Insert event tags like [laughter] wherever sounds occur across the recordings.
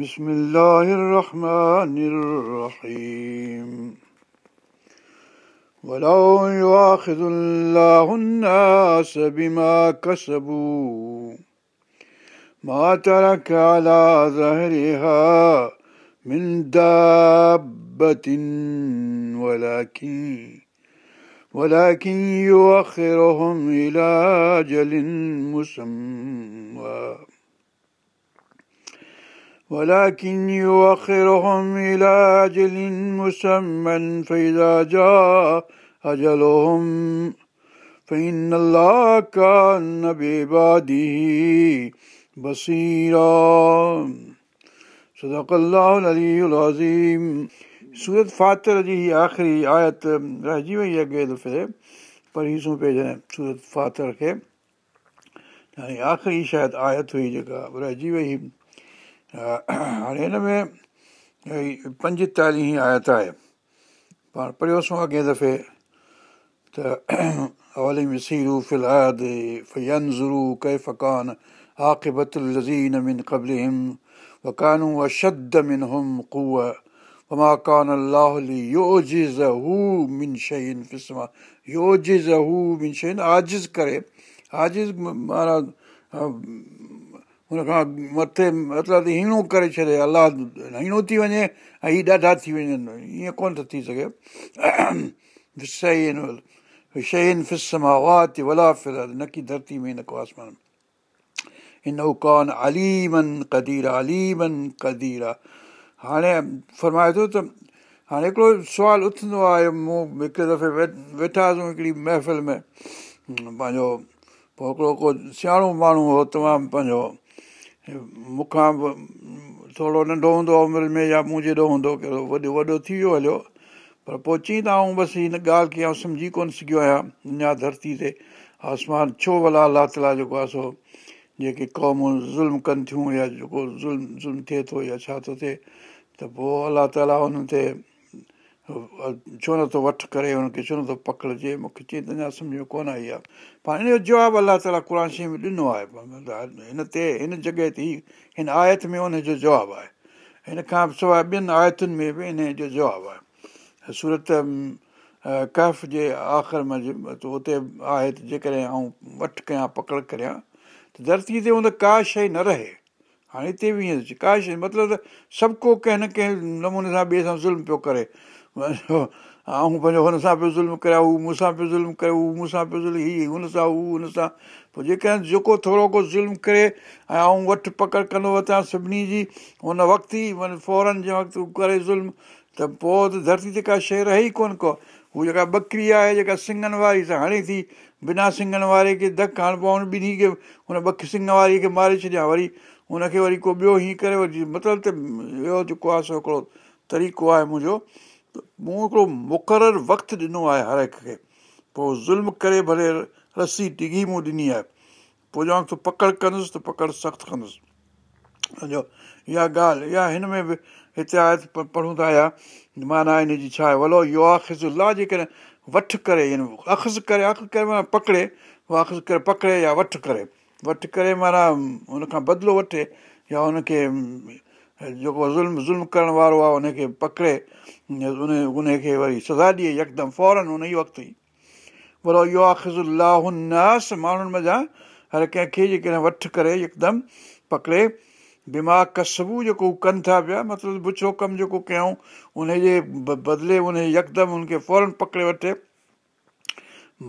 بسم الله الرحمن الرحيم ولو يؤاخذ الله الناس بما كسبوا ما ترك على ظهرها من دابة ولكن ولكن يؤخرهم إلى أجل مسمى ولكن يؤخرهم إلى أجل مسمى فإذا جاء أجلهم فإن الله كان بعباده بصيرا صدق الله العلي العظيم सूरत फातर जी आख़िरी आयत रहिजी वई अॻे दफ़े पर हीअ पिए जॾहिं सूरत फातर खे यानी आख़िरी शायदि आयत हुई जेका रहिजी वई هاڻي هن ۾ پنجيتاليهه آيت آهي. پاڻ پڙهيوسين اڳي دفعي ته اولم سيرو فلهاد فينزرو ڪيفڪان عاقبت لزين من قبلهم وڪانو اشد من هم قو وما ڪانه الله يوجز هو من شين فسما يوجز هو من شين عاجز ڪري. عاجز معنيٰ هن کان مٿي مطلب هيڻو ڪري ڇڏي الله هيڻو ٿي وڃي ۽ هيءَ ڏاڍا ٿي وڃن. ائين ڪونه ٿو ٿي سگهي. شين فسما وات ولا ڦر نه ڪه ڌرتي ۾ نه ڪو آسمان. هن ڪانه اليمن ڪدير اليمن ڪدير. هاڻي فرمائي ٿو ته هاڻي هڪڙو سوال اٿندو آهي مون هڪ دفعي ويٺا هئاسين هڪڙي محفل ۾. پنهنجو پوءِ هڪڙو ڪو سياڻو ماڻهو هو تمام پنهنجو مون کان به ٿورو ننڍو هوندو عمر ۾ يا مون جهڙو هوندو ڪهڙو وڏو وڏو ٿي ويو هليو. پر پوءِ چئي ته آئون بس هن ڳالهه کي سمجهي ڪونه سگهيو آهيان اڃا ڌرتي تي آسمان ڇو ڀلا الله تالا جيڪو آهي سو جيڪي قومون ظلم ڪن ٿيون يا جيڪو ظلم ظلم ٿئي ٿو يا ڇا ٿو ٿئي ته پوءِ الله تالا هن تي ڇو نٿو وٺ ڪري هن کي ڇو نٿو پڪڙجي مون کي چئي ته اڃا سمجهه ڪونه آئي آهي. پر هن جواب الله تالا قر شيءِ ۾ ڏنو آهي. هن تي هن جڳهه تي هن آيت ۾ هن جو جواب آهي. هن کان سواءِ ٻين آيتن ۾ به هن جو جواب آهي. سورت ڪيف جي آخر ۾ اتي آهي ته جيڪڏهن آئون وٺ ڪيان پڪڙ ڪريان ته ڌرتي تي هوند ڪا شيءِ نه رهي. هاڻي هتي به ائين ڪا شيءِ مطلب سڀ ڪو ڪنهن نه ڪنهن نموني سان ٻئي سان ظلم پيو ڪري ۽ پنهنجو هن سان پيو ظلم ڪري هو مون سان پيو ظلم ڪري هو مون سان پيو ظلم هيءَ هن سان هو هن سان پوءِ جيڪڏهن جيڪو ٿورو ڪو ظلم ڪري ۽ آئون وٺ پڪڙ ڪندو ورتا سڀني جي هن وقت ئي معنيٰ فورن جنهن وقت ڪري ظلم ته پوءِ ته ڌرتي تي ڪا شيءِ رهي ئي ڪونه ڪو جيڪا ٻڪري آهي جيڪا سنگن واري سان هڻي ٿي بنا سنگن واري کي ڌڪ پوءِ هن ٻنهي کي هن ٻه سنگهه واريءَ کي ماري ڇڏيان وري هن کي وري ڪو ٻيو هيئن ڪري وري مطلب ته اهو جيڪو آهي سو هڪڙو طريقو آهي منهنجو مون هڪڙو مقرر وقت ڏنو آهي هر هڪ کي. پوءِ ظلم ڪري ڀلي رسي ٽگهي مون ڏني آهي. پوءِ چوان ٿو پڪڙ ڪندس ته پڪڙ سخت ڪندس. سمجهو اها ڳالهه اها هن ۾ به هتي آهي پڙهون ٿا يا معنيٰ هن جي ڇا آهي؟ ولو اهو آخزلا جيڪڏهن وٺ ڪري اخذ ڪري اخ ڪري معنيٰ پڪڙي اخذ ڪري پڪڙي يا وٺ ڪري. وٺ ڪري معنيٰ هن کان بدلو وٺي يا هن کي جيڪو ظلم ظلم ڪرڻ وارو آهي هن کي پڪڙي ان ان کي وري سزا ڏئي يڪدم فورن هن ئي وقت ئي. آخزلاس ماڻهن مزا هر ڪنهن کي جيڪڏهن وٺ ڪري يڪدم پڪڙي. دماغ ڪسبو جيڪو ڪن ٿا پيا مطلب بڇو ڪم جيڪو ڪيون ان جي بدلي ان يڪدم هن کي فورن پڪڙي وٺي.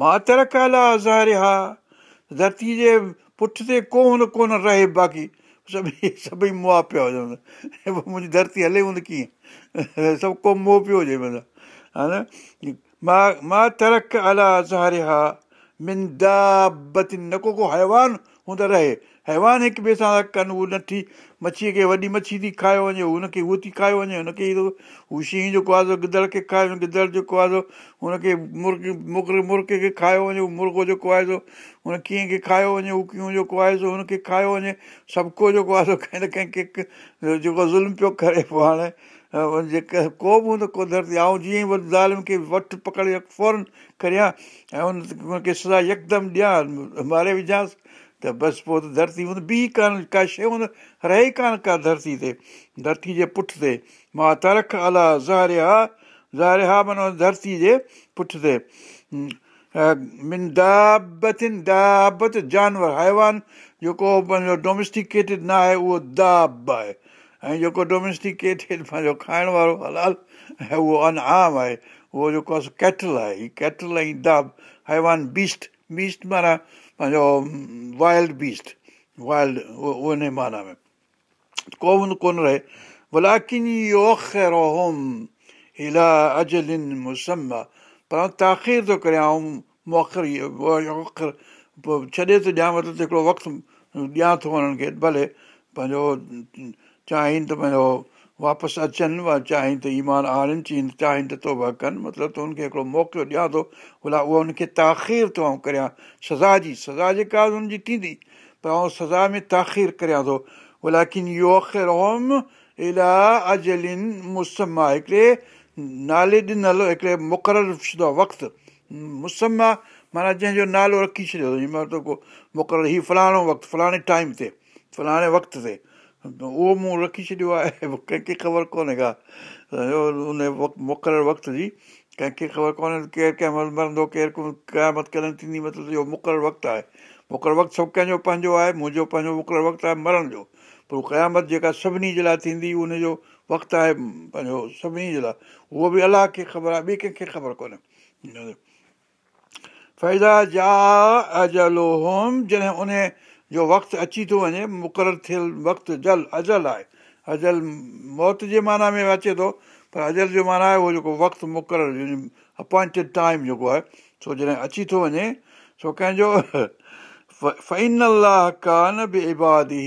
ماتر ڪالا ظاهر ها ڌرتي جي پٺ تي ڪونه ڪونه رهي باقي سڀئي سڀئي مئا پيا هجن منهنجي ڌرتي هلي هوندي ڪيئن؟ سڀ ڪو پيو هجي مطلب ها نه؟ مان مان ترڪ الا ظاهر ها نه ڪو ڪو حيوان هوندو رهي حيوان هڪ ٻئي سان ڪن اهو نٿي مڇيءَ کي وڏي مڇي ٿي کايو وڃي هن کي اهو ٿي کايو وڃي هن کي هو شينهن جيڪو آهي کايو وڃي گدڙ جيڪو آهي سو هن کي مرگ مرگ مرگ کي کايو وڃي اهو مرغو جيڪو آهي سو هن ڪيئن کي کايو وڃي هو ڪيئن جيڪو آهي سو هن کي کايو وڃي سڀ ڪو جيڪو آهي سو ڪنهن نه ڪنهن کي جيڪو ظلم پيو ڪري پوءِ هاڻي جيڪا ڪو به هوندو ڪو ڌرتي. ۽ جيئن ئي ظالم کي وٺ پڪڙي فورن ڪريان ۽ هن هن کي سزا يڪدم ڏيان ماري وجهانس ته بس پوءِ ته ڌرتي هوندي. به ڪانه ڪا شيءِ هوندي رهي ڪانه ڪا ڌرتي تي ڌرتي جي پٺ تي. مان ترک الا زاري ها ها معنيٰ ڌرتي جي پٺ تي. جانور حيوان جيڪو پنهنجو ڊوميسٽڪيٽيڊ نه آهي اهو داب آهي ۽ جيڪو ڊوميسٽڪيٽيڊ [laughs] پنهنجو کائڻ وارو هلال ۽ اهو انئام آهي اهو جيڪو آهي ڪيٽل آهي هيءَ ڪيٽل ۽ داب حيوان بيسٽ بيسٽ معنيٰ پنهنجو وائلڊ بيسٽ وائلڊ ان معنيٰ ۾. ڪو به ڪونه رهي. ڀلا تاخير ٿو ڪريان پوءِ ڇڏي ٿو ڏيان مطلب هڪڙو وقت ڏيان ٿو انهن کي ڀلي پنهنجو چاهين ته پنهنجو واپس اچن چاهين ته ايمان آڻن چئي چاهين ته توبا ڪن. مطلب ته هن کي هڪڙو موقعو ڏيان ٿو. ڀلا اهو هن کي تاخير ٿو آئون ڪريان. سزا جي سزا جيڪا هن جي ٿيندي پر آئون سزا ۾ تاخير ڪريان ٿو. ڀلا ڪن هوم الا اجلن آهي هڪڙي نالي ڏنل هڪڙي مقرر شده وقت. مسما معنيٰ جنهن جو نالو رکي ڇڏيو مطلب ڪو مقرر هيءُ فلاڻو وقت فلاڻي ٽائيم تي فلاڻي وقت تي اهو مون رکي ڇڏيو آهي ڪنهن کي خبر ڪونهي ڪا ان مقرر وقت جي ڪنهن کي خبر ڪونهي ڪير ڪنهن مهل مرندو ڪير قيامت ڪڏهن ٿيندي مطلب اهو مقرر وقت آهي مقرر وقت سڀ ڪنهن جو پنهنجو آهي منهنجو پنهنجو مقرر وقت آهي مرڻ جو پر قيامت جيڪا سڀني جي لاءِ ٿيندي ان جو وقت آهي پنهنجو سڀني جي لاءِ اهو به الله کي خبر آهي ٻئي ڪنهن کي خبر ڪونهي فيدا جا اجلو هوم جڏهن ان جو وقت اچي ٿو وڃي مقرر ٿيل وقت جل اجل آهي. اجل موت جي معنيٰ ۾ اچي ٿو پر اجل جو معنيٰ آهي اهو جيڪو وقت مقرر اپائنٽيڊ ٽائيم جيڪو آهي سو جڏهن اچي ٿو وڃي سو ڪنهن جو [laughs] فين الله ڪانه به ابادي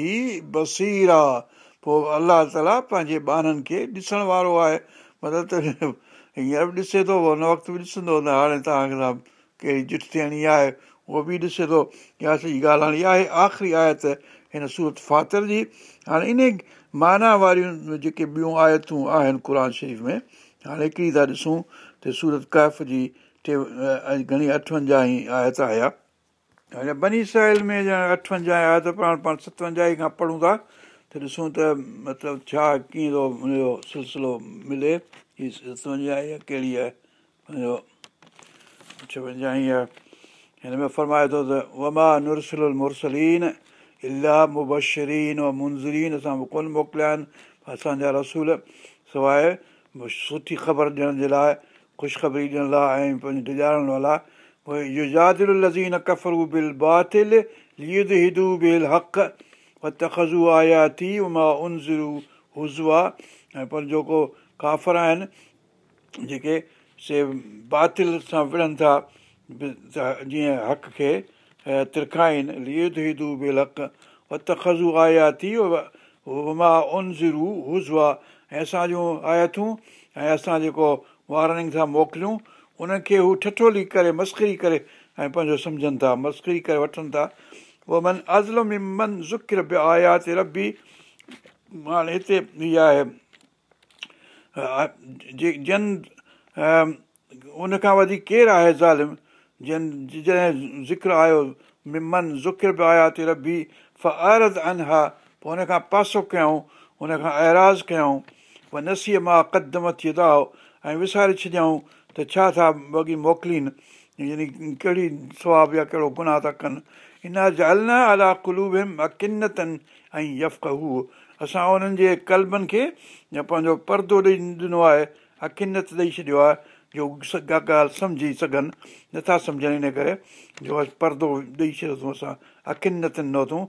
پوءِ الله تالا پنهنجي ٻارن کي ڏسڻ وارو آهي. مطلب ته [laughs] هينئر به ڏسي ٿو هن وقت به ڏسندو نه هاڻي توهان کي ڪهڙي چٺ ٿيڻي آهي اهو به ڏسي ٿو اها سڄي ڳالهه هاڻي اها آهي آخري آيت هن سورت فاتر جي هاڻي ان معنيٰ واريون جيڪي ٻيون آيتون آهن قر شريف ۾ هاڻي هڪڙي ٿا ڏسون ته سورت ڪيف جي ٽي گهڻي اٺونجاهه ئي آيت آيا بني ساحل ۾ ڄڻ اٺونجاهه آيا ته پاڻ پاڻ ستونجاهه کان پڙهون ٿا ته ڏسون ته مطلب ڇا ڪيئن ٿو هن جو سلسلو ملي هيءَ ستونجاهه ڪهڙي آهي پنهنجو ڇونجاهه آهي هن ۾ فرمائي ٿو ته وما نرسل مرسلين الاهه مبشرين و منزرين اسان به ڪونه موڪليا آهن اسان جا رسول سواءِ سٺي خبر ڏيڻ جي لاءِ خوشخبري ڏيڻ لاءِ ۽ پنهنجي ڊڄارڻ والا لزين لزين ڪفرو بل باطل هدو بل حق تخزو آيا ٿي اما انزرو هزوا ۽ پر جيڪو ڪافر آهن جيڪي سي باطل سان وڙهن ٿا جيئن حق کي ترکائن لد هدو بل حق تخزو آيا ٿي اما انزرو هزوا ۽ اسان جون آياٿون ۽ اسان جيڪو وارننگ سان موڪليون ان کي هو ٺٺولي ڪري مسڪري ڪري ۽ پنهنجو سمجهن ٿا مسڪري ڪري وٺن ٿا اهو من ازلم من ذڪر به آيا تي ربي هاڻي هتي اها آهي جن ان کان وڌيڪ ڪير آهي ظالم جن جڏهن ذڪر آيو ممن ذڪر به آيا تي ربي فارت انها پوءِ هن کان پاسو ڪيئون هن کان ايراز ڪيئون پوءِ نسيءَ مان قدم ٿي ٿا ۽ وساري ڇڏيئون ته ڇا ٿا وڳي موڪلين يعني ڪهڙي سواب يا ڪهڙو گناهه ٿا ڪن. ان جلنا الا ڪلوب ڪنتن ۽ يف هو اسان انهن جي ڪلبن کي پنهنجو پردو ڏيئي ڏنو آهي اڪنت ڏيئي ڇڏيو آهي جو ڳالهه سمجهي سگهن نٿا سمجهن ان ڪري جو پردو ڏيئي ڇڏيو اٿئون اسان اڪنت ڏنو اٿئون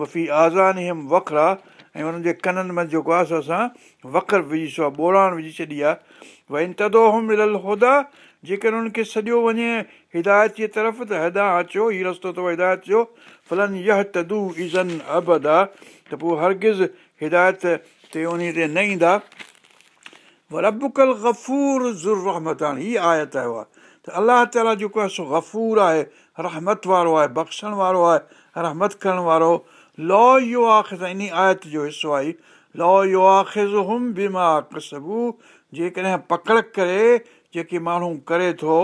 وفي آزان هم وکرا ۽ هنن جي ڪنن ۾ جيڪو آهي سو اسان وکر وجهي ڇو آهي ٻوڙاڻ وجهي ڇڏي آهي. ڀئي تدو مليل هودا جيڪر هنن کي سڄو وڃي هدايت جي طرف ته هدا اچو هيءُ رستو اٿو هدايت جو. ڦلن يه تدو ازن ابد آهي ته پوءِ هرگز هدايت تي ان تي نه ايندا ربڪل گفور زر رحمت هاڻي هيءَ آيت آيو آهي ته الله تالا جيڪو آهي سو گفور آهي رحمت وارو آهي بخشڻ وارو آهي رحمت ڪرڻ وارو لا آهي ان آيت جو حصو آهي لا هم بيما ڪسبو جيڪڏهن پڪڙ ڪري جيڪي ماڻهو ڪري ٿو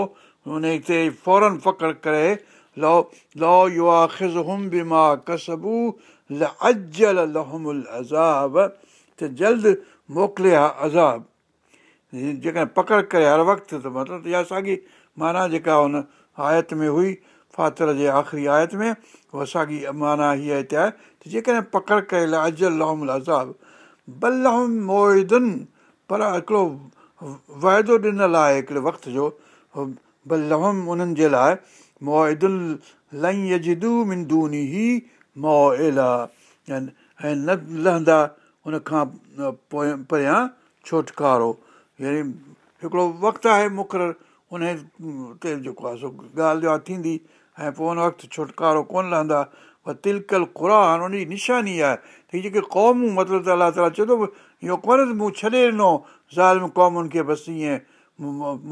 هن تي فورن پڪڙ ڪري لئو لئو يو آخز به مان ڪسبو لئجل لهمل عذاب ته جلد موڪليا عذاب جيڪڏهن پڪڙ ڪري هر وقت ته مطلب اها ساڳي معنيٰ جيڪا هن آيت ۾ هئي فاتر جي آخري آيت ۾ اها ساڳي معنيٰ هيءَ هتي آهي ته جيڪڏهن پڪڙ ڪري عذاب بلهم موهدن پر هڪڙو واعدو ڏنل آهي هڪڙي وقت جو بلهم انهن جي لاءِ ئي موئلا ۽ نه لهندا هن کان پوءِ پريان ڇوٽڪارو يعني هڪڙو وقت آهي مقرر ان تي جيڪو آهي سو ڳالهه جو ٿيندي ۽ پوءِ ان وقت ڇوٽڪارو ڪونه لهندا. پر تلڪل قر ان جي نشاني آهي ته هيءَ جيڪي قومون مطلب ته الله تالا چئي ٿو اهو ڪونهي ته مون ڇڏي ڏنو ظالم قومن کي بس ائين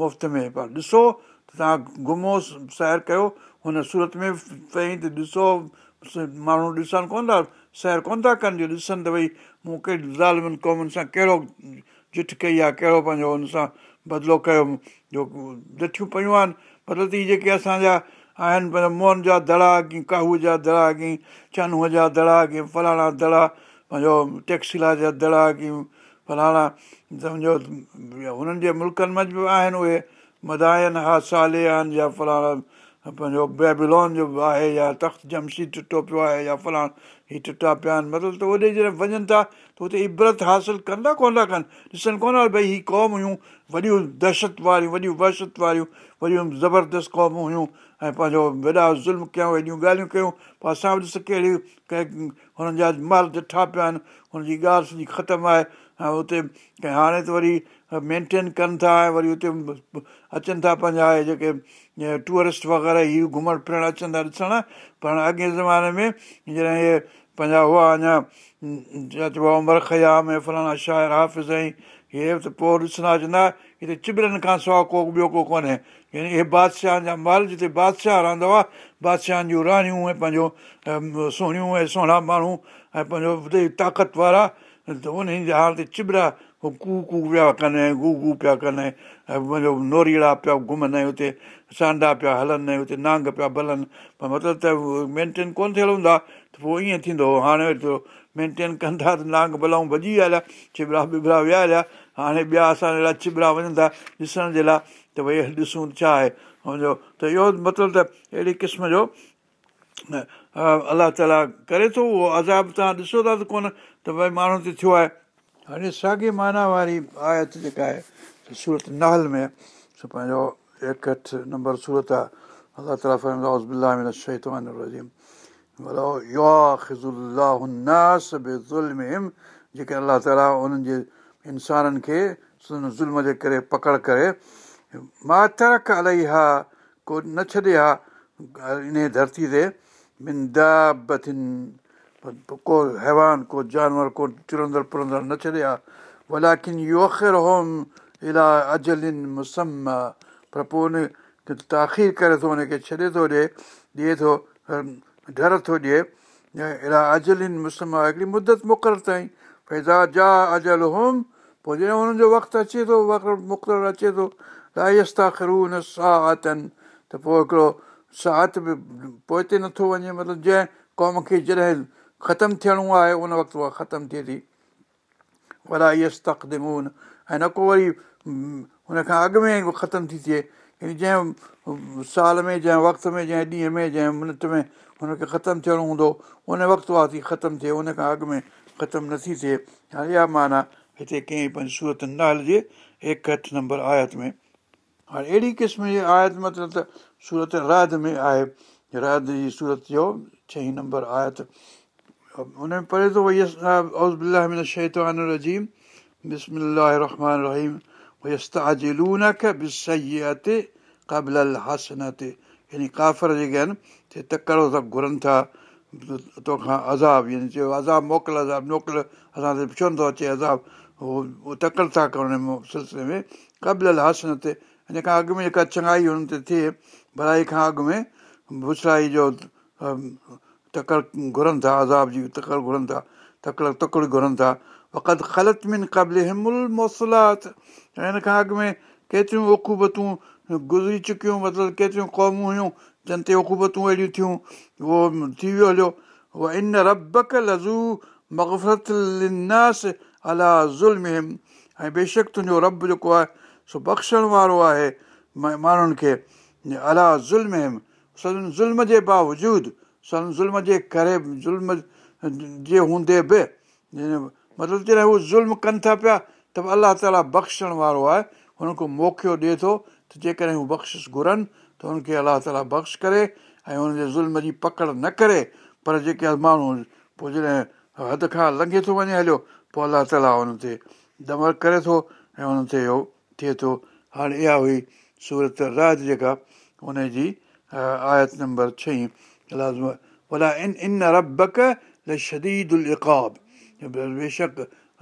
مفت ۾ پر ڏسو ته توهان گهمو سير ڪيو هن سورت ۾ پئي ته ڏسو ماڻهو ڏسن ڪونه ٿا سير ڪونه ٿا ڪن جو ڏسن ته ڀئي مون ڪهڙي ظالمن قومن سان ڪهڙو جهٺ ڪئي آهي ڪهڙو پنهنجو هن سان بدلو ڪيو جو ڏٺيون پيون آهن مطلب ته اهي جيڪي اسان جا آهن پر موهن جا دڙا ڪه ڪاهو جا دڙا ڪه چنوءَ جا دڙا ڪه فلاڻا دڙا پنهنجو ٽيڪسيلا جا دڙا ڪه فلاڻا سمجهو هنن جي ملڪن ۾ به آهن اهي مداين ها سالي آهن يا فلاڻا پنهنجو بيبلون جو آهي يا تخت جمشي ٽٽو پيو آهي يا فلاڻ هيءَ ٽٽا پيا آهن مطلب ته اوڏي جڏهن وڃن ٿا ته هتي ابرت حاصل ڪندا ڪونه ٿا ڪن. ڏسن ڪونه ٿا ڀئي هيءَ قوم هيون وڏيون دهشت واريون وڏيون وهشت واريون وڏيون زبردست قومون هيون ۽ پنهنجو وڏا ظلم ڪيون هيڏيون ڳالهيون ڪيون پوءِ اسان به ڏس ڪهڙيون ڪنهن هنن جا مال ڏٺا پيا آهن هن جي ڳالهه سڄي ختم آهي ۽ هتي هاڻي ته وري مينٽين ڪن ٿا ۽ وري هتي اچن ٿا پنهنجا جيڪي ٽوئرسٽ وغيره اهي گهمڻ ڦرڻ اچن ٿا ڏسڻ. پر اڳي زماني ۾ جڏهن اهي پنهنجا هئا اڃا ڇا چئبو آهي عمر خيام ۽ فلاڻا شاعر حافظ ۽ اهي ته پوءِ ڏسندا چوندا هتي چبرن کان سواءِ ڪو ٻيو ڪو ڪونهي. يعني اهي بادشاهن جا مهل جتي بادشاهه رهندو آهي بادشاهن جون راڻيون ۽ پنهنجو سهڻيون ۽ سهڻا ماڻهو ۽ پنهنجو هتي طاقت وارا ته ان جا هاڻي چبرا هو ڪو ڪو پيا ڪن ۽ گو گو پيا ڪن ۽ پنهنجو نوريڙا پيا گهمن ۽ هتي سانڊا پيا هلن هتي نانگ پيا ڀلن پر مطلب ته مينٽين ڪونه ٿيل هوندا؟ ته پوءِ ائين ٿيندو هو هاڻي وري مينٽين ڪن ٿا ته نانگ ڀلائون ڀڄي ويا هليا چبرا ٻبرا ويا هليا هاڻي ٻيا اسان اهڙا چبرا وڃن ٿا ڏسڻ جي لاءِ ته ڀئي ڏسون ڇا آهي؟ هن جو ته اهو مطلب ته اهڙي قسم جو الله تالا ڪري ٿو اهو عذاب توهان ڏسو ٿا ته ڪونه ته ڀئي ماڻهو تي ٿيو آهي. هاڻي ساڳي معنيٰ واري آيت جيڪا آهي سورت نهل ۾ پنهنجو ايڪهٺ نمبر سورت آهي الله تالا جيڪي الله تالا انهن جي انسانن کي ظلم جي ڪري پڪڙ ڪري مان ترڪ ها ڪو نه ڇڏي ها ان ڌرتي تي ڪو حيوان ڪو جانور ڪو ٽرندڙ پرندڙ نه ڇڏي ها ڀلا ڪن يوکر هوم الا اجلن مسم پر پوءِ ان تاخير ڪري ٿو هن کي ڇڏي ٿو ڏئي ڏئي ٿو ڊر ٿو ڏئي اهڙا اجلن مسم هڪڙي مدت مقرر تائين فيزا جا اجل هوم پوءِ جڏهن هنن جو وقت اچي ٿو وقت مقرر اچي ٿو لائستا خرون ساهتن ته پوءِ هڪڙو ساهت به پوءِ هتي نٿو وڃي مطلب جنهن قوم کي جڏهن ختم ٿيڻو آهي ان وقت اها ختم ٿئي ٿي وڏا يس تقدمون ۽ نه ڪو وري هن کان اڳ ۾ ختم ٿي ٿئي يعني جنهن سال ۾ جنهن وقت ۾ جنهن ڏينهن ۾ جنهن منٽ ۾ هن کي ختم ٿيڻو هوندو ان وقت اها ٿي ختم ٿئي ان کان اڳ ۾ ختم نٿي ٿئي هاڻي اها معنيٰ هتي ڪنهن پنهنجي سورت نه هلجي ايڪهٺ نمبر آيت ۾ هاڻي اهڙي قسم جي آيت مطلب ته سورت راد ۾ آهي راد جي سورت جو ڇهين نمبر آيت هن ۾ پڙهي ٿو قبل هسنت يعني ڪافر جيڪي آهن تڪڙو ٿا گهرن ٿا توکان عذاب يعني چيو عذاب موڪل عذاب موڪل اسان تي ڇو نٿو اچي عذاب اهو تڪڙ ٿا هن سلسلي ۾ قبل هسن تي هن کان اڳ ۾ جيڪا چڱائي هن تي ٿئي ڀلائي کان اڳ ۾ ڀڇڙائي جو تڪڙ گهرن ٿا عذاب جي تڪڙ گهرن ٿا تڪڙ تڪڙ گهرن ٿا وقت خلت من قبل همل موسلات ۽ هن کان اڳ ۾ ڪيتريون اکوبتون گذري چڪيون مطلب ڪيتريون قومون هيون جن تي اڪوبتون اهڙيون ٿيون اهو ٿي ويو هليو اها ان ربڪ لزو مغفرت لناس الا ظلم ۽ بيشڪ تنهنجو رب جيڪو آهي سو بخشڻ وارو آهي ماڻهن کي الا ظلم سن ظلم جي باوجود سن ظلم جي ڪري ظلم جي هوندي به مطلب جڏهن هو ظلم ڪن ٿا پيا ته به الله تالا بخشڻ وارو آهي هن کي موقعو ڏئي ٿو ته جيڪڏهن هو بخشش گهرن ته هن کي الله تالا بخش ڪري ۽ هن جي ظلم جي پڪڙ نه ڪري پر جيڪي ماڻهو پوءِ جڏهن حد کان لنگهي ٿو وڃي هليو پوءِ الله تالا هن تي دمر ڪري ٿو ۽ هن تي اهو ٿئي ٿو هاڻي اها هئي سورت راج جيڪا هن جي آيت نمبر ڇهين ان ان ربڪي بيشڪ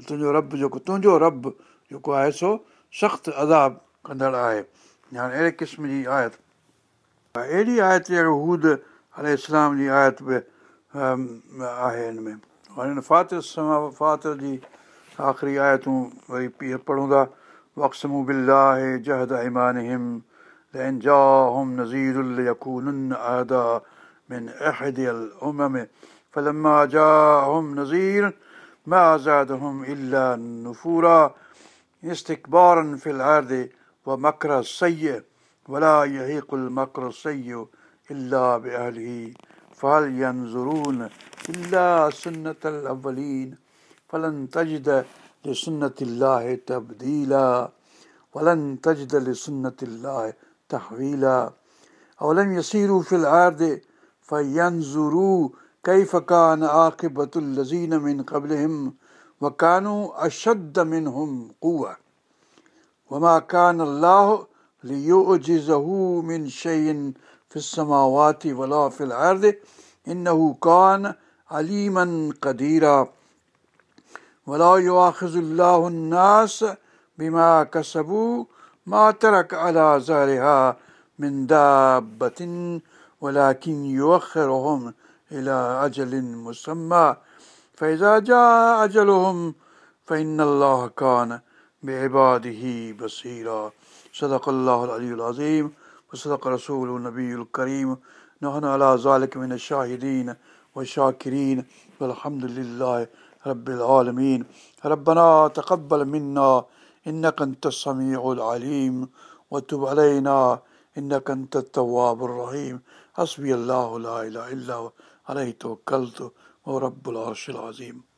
تنهنجو رب جيڪو تنهنجو رب جيڪو آهي سو سخت اداب ڪندڙ آهي هاڻي اهڙي قسم جي آيت اهڙي آيت ال اسلام جي آيت آهي هن ۾ فات فات جي آخري آيتون وري پڙهون ٿا وڪسل من أحد الأمم فلما جاءهم نذير ما زادهم إلا نفورا استكبارا في الأرض ومكر السيء ولا يهيق المكر السيء إلا بأهله فهل ينظرون إلا سنة الأولين؟ فلن تجد لسنة الله تبديلا ولن تجد لسنة الله تحويلا. أولم يسيروا في الأرض فينظروا كيف كان عاقبة الذين من قبلهم وكانوا أشد منهم قوة وما كان الله ليعجزه من شيء في السماوات ولا في الأرض إنه كان عليما قديرا ولا يؤاخذ الله الناس بما كسبوا ما ترك على ظهرها من دابة ولكن يؤخرهم إلى أجل مسمى. فإذا جاء أجلهم فإن الله كان بعباده بصيرا. صدق الله العلي العظيم وصدق رسوله النبي الكريم. نحن على ذلك من الشاهدين والشاكرين. والحمد لله رب العالمين. ربنا تقبل منا إنك أنت السميع العليم. وتب علينا إنك أنت التواب الرحيم. عليه توكلت ورب العرش العظيم